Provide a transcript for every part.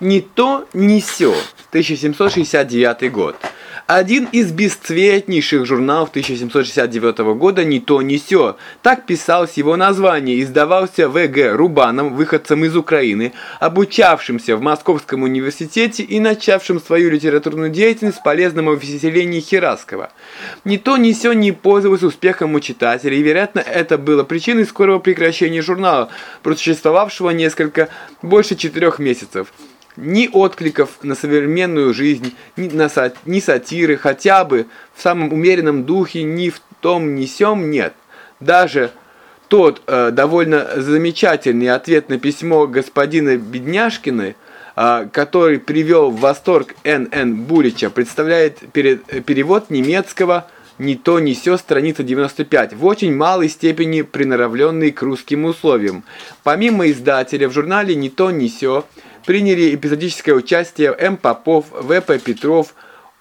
«Ни то, ни сё», 1769 год. Один из бесцветнейших журналов 1769 года «Ни то, ни сё». Так писалось его название, издавался В.Г. Рубаном, выходцем из Украины, обучавшимся в Московском университете и начавшим свою литературную деятельность в полезном увеселении Хераскова. «Ни то, ни сё» не пользовалось успехом у читателей, и, вероятно, это было причиной скорого прекращения журнала, просуществовавшего несколько больше четырех месяцев ни откликов на современную жизнь, ни, на са, ни сатиры, хотя бы в самом умеренном духе, ни в том, ни сём нет. Даже тот э, довольно замечательный ответ на письмо господина Бедняшкина, э, который привел в восторг Н.Н. Булича, представляет перед, перевод немецкого «Ни то, ни сё», страница 95, в очень малой степени приноровленный к русским условиям. Помимо издателя в журнале «Ни то, ни сё», приняли эпизодическое участие М. Попов, В.П. Петров,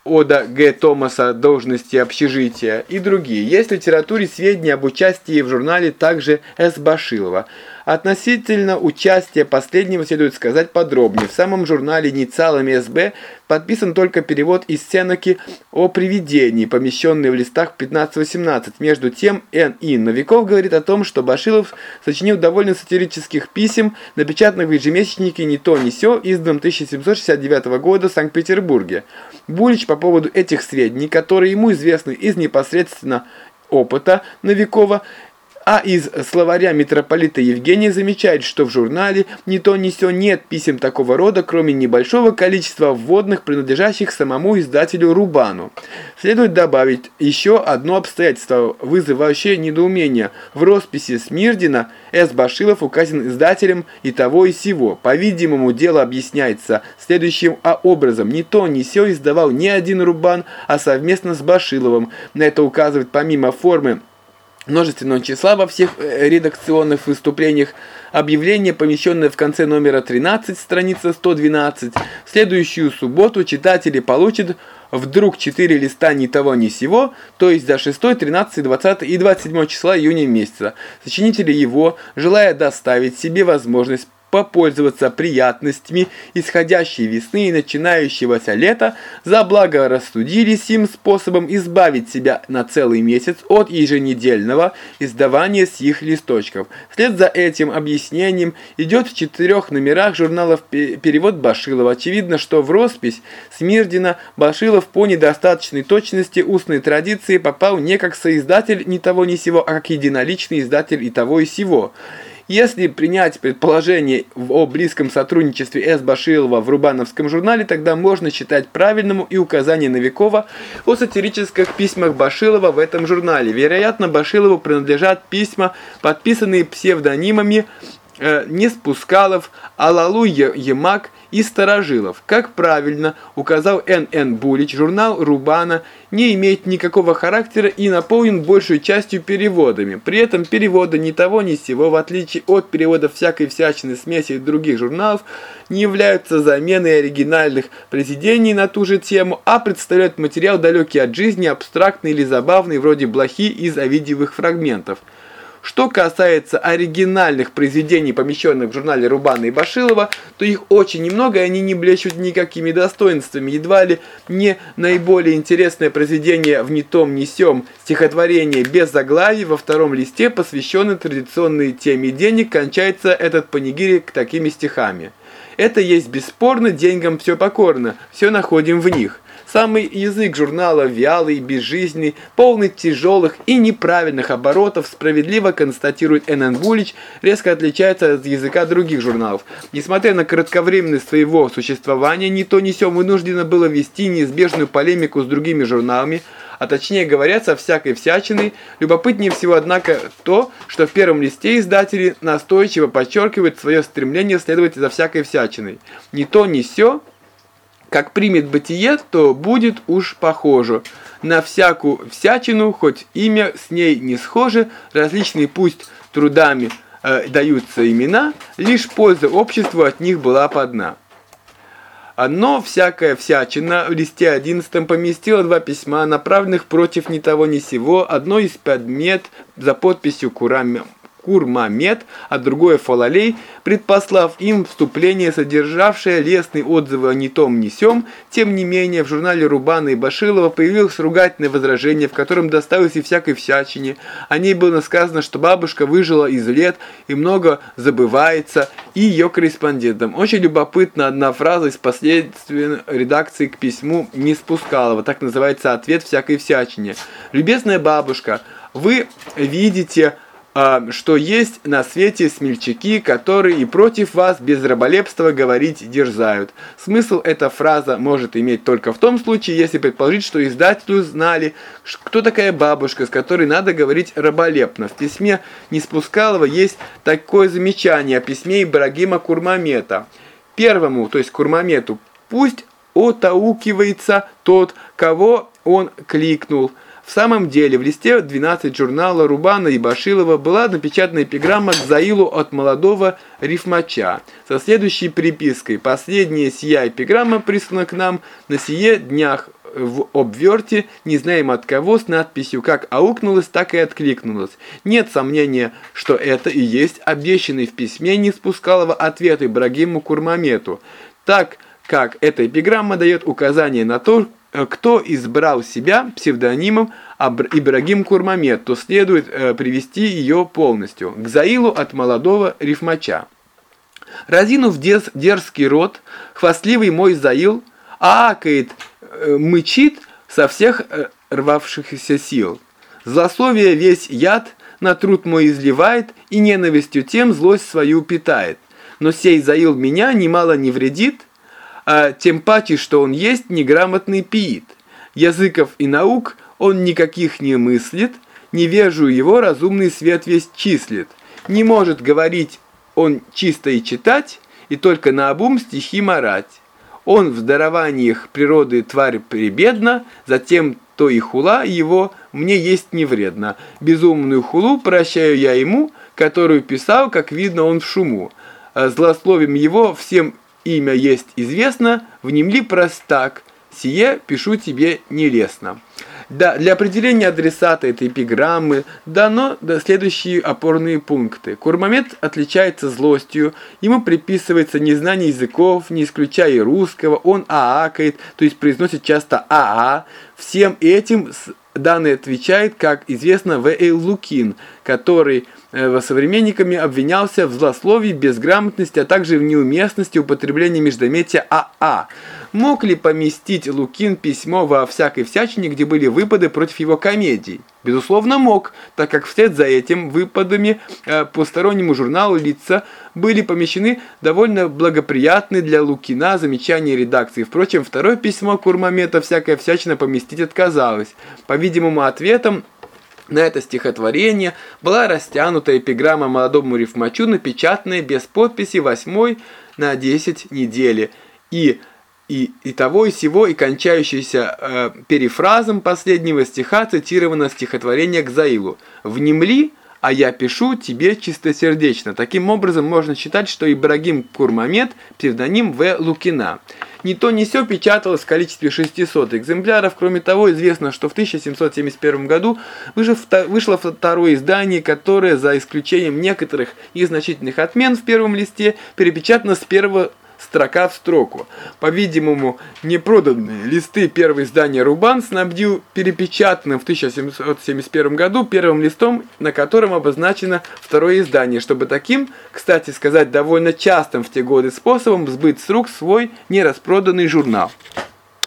Ода Г. Томаса «Должности общежития» и другие. Есть в литературе сведения об участии в журнале также С. Башилова. Относительно участия последнего следует сказать подробнее. В самом журнале «Инициалами СБ» подписан только перевод из Сеноки о привидении, помещенный в листах 15-18. Между тем, Н. И. Новиков говорит о том, что Башилов сочинил довольно сатирических писем, напечатанных в ежемесячнике «Ни то, ни сё», изданном 1769 года в Санкт-Петербурге. Булич по поводу этих сведений, которые ему известны из непосредственно опыта Новикова, а из словаря митрополита Евгения замечает, что в журнале ни то ни сё нет писем такого рода, кроме небольшого количества вводных, принадлежащих самому издателю Рубану. Следует добавить еще одно обстоятельство, вызывающее недоумение. В росписи Смирдина С. Башилов указан издателем и того и сего. По-видимому, дело объясняется следующим а образом. Ни то, ни сё издавал не один Рубан, а совместно с Башиловым. На это указывает помимо формы множественного числа во всех э, редакционных выступлениях, объявление, помещенное в конце номера 13, страница 112. В следующую субботу читатели получат вдруг 4 листа ни того ни сего, то есть за 6, 13, 20 и 27 числа июня месяца. Сочинители его, желая доставить себе возможность попользоваться приятностями исходящей весны и начинающегося лета, за благо рассудились им способом избавить себя на целый месяц от еженедельного издавания сих листочков. Вслед за этим объяснением идет в четырех номерах журналов перевод Башилова. Очевидно, что в роспись Смирдина Башилов по недостаточной точности устной традиции попал не как соиздатель ни того ни сего, а как единоличный издатель и того и сего. Если принять предположение о близком сотрудничестве С. Башилова в Рубановском журнале, тогда можно считать правильному и указание Новикова о сатирических письмах Башилова в этом журнале. Вероятно, Башилову принадлежат письма, подписанные псевдонимами э, Неспускалов, Алалу Емак и Старожилов. Как правильно указал Н.Н. Булич, журнал Рубана не имеет никакого характера и наполнен большей частью переводами. При этом переводы ни того ни сего, в отличие от переводов всякой всячины смеси других журналов, не являются заменой оригинальных произведений на ту же тему, а представляют материал далекий от жизни, абстрактный или забавный, вроде блохи из овидиевых фрагментов. Что касается оригинальных произведений, помещенных в журнале Рубана и Башилова, то их очень немного, и они не блещут никакими достоинствами. Едва ли не наиболее интересное произведение в «Ни том, ни сём» стихотворение без заглавий во втором листе, посвященное традиционной теме денег, кончается этот панигирик такими стихами. «Это есть бесспорно, деньгам все покорно, все находим в них». Самый язык журнала вялый, безжизненный, полный тяжелых и неправильных оборотов, справедливо констатирует Н.Н. Булич, резко отличается от языка других журналов. Несмотря на кратковременность своего существования, ни то ни сё вынуждено было вести неизбежную полемику с другими журналами, а точнее говоря, со всякой всячиной. Любопытнее всего, однако, то, что в первом листе издатели настойчиво подчеркивают свое стремление следовать за всякой всячиной. Ни то, ни сё как примет бытие, то будет уж похоже на всякую всячину, хоть имя с ней не схоже, различные пусть трудами э, даются имена, лишь польза обществу от них была подна. Но всякая всячина в листе 11 поместила два письма, направленных против ни того ни сего, одно из предмет за подписью Курам Курмамет, а другое Фалалей, предпослав им вступление, содержавшее лестные отзывы о не том, ни сём, тем не менее в журнале Рубана и Башилова появилось ругательное возражение, в котором доставилось и всякой всячине. О ней было сказано, что бабушка выжила из лет и много забывается, и ее корреспондентам. Очень любопытна одна фраза из последственной редакции к письму не спускалова, так называется ответ всякой всячине. «Любезная бабушка, вы видите что есть на свете смельчаки, которые и против вас без раболепства говорить дерзают. Смысл эта фраза может иметь только в том случае, если предположить, что издателю знали, кто такая бабушка, с которой надо говорить раболепно. В письме Неспускалова есть такое замечание о письме Ибрагима Курмамета. Первому, то есть Курмамету, пусть отаукивается тот, кого он кликнул – в самом деле, в листе 12 журнала Рубана и Башилова была напечатана эпиграмма к Заилу от молодого рифмача со следующей припиской. Последняя сия эпиграмма прислана к нам на сие днях в обверте, не знаем от кого, с надписью как аукнулась, так и откликнулась. Нет сомнения, что это и есть обещанный в письме не спускалого ответ Ибрагиму Курмамету, так как эта эпиграмма дает указание на то, кто избрал себя псевдонимом Ибрагим Курмамед, то следует э, привести ее полностью. К Заилу от молодого рифмача. Разинув дез, дерзкий рот, хвастливый мой Заил аакает, э, мычит со всех э, рвавшихся сил. Злословие весь яд на труд мой изливает и ненавистью тем злость свою питает. Но сей Заил меня немало не вредит, а тем паче, что он есть неграмотный пиит. Языков и наук он никаких не мыслит, невежу его разумный свет весь числит. Не может говорить он чисто и читать, и только наобум стихи марать. Он в дарованиях природы тварь прибедна, затем то и хула его мне есть не вредно. Безумную хулу прощаю я ему, которую писал, как видно, он в шуму. Злословим его всем имя есть известно, внемли простак, сие пишу тебе нелестно. Да, для определения адресата этой эпиграммы дано да, следующие опорные пункты. Курмамет отличается злостью, ему приписывается незнание языков, не исключая и русского, он аакает, то есть произносит часто аа. Всем этим данный отвечает, как известно, В.Л. Лукин, который э, современниками обвинялся в злословии, безграмотности, а также в неуместности употребления междометия АА. Мог ли поместить Лукин письмо во всякой всячине, где были выпады против его комедий? Безусловно, мог, так как вслед за этим выпадами э, по стороннему журналу лица были помещены довольно благоприятные для Лукина замечания редакции. Впрочем, второе письмо Курмамета всякая всячина поместить отказалось. По-видимому, ответом на это стихотворение была растянута эпиграмма молодому рифмачу, напечатанная без подписи 8 на 10 недели. И и, и того, и сего, и кончающийся э, перефразом последнего стиха цитировано стихотворение к Заилу. «Внемли, а я пишу тебе чистосердечно». Таким образом, можно считать, что Ибрагим Курмамед – псевдоним В. Лукина. Ни то, ни сё печаталось в количестве 600 экземпляров. Кроме того, известно, что в 1771 году вышло второе издание, которое, за исключением некоторых незначительных отмен в первом листе, перепечатано с первого строка в строку. По-видимому, непроданные листы первого издания «Рубан» снабдил перепечатанным в 1771 году первым листом, на котором обозначено второе издание, чтобы таким, кстати сказать, довольно частым в те годы способом сбыть с рук свой нераспроданный журнал.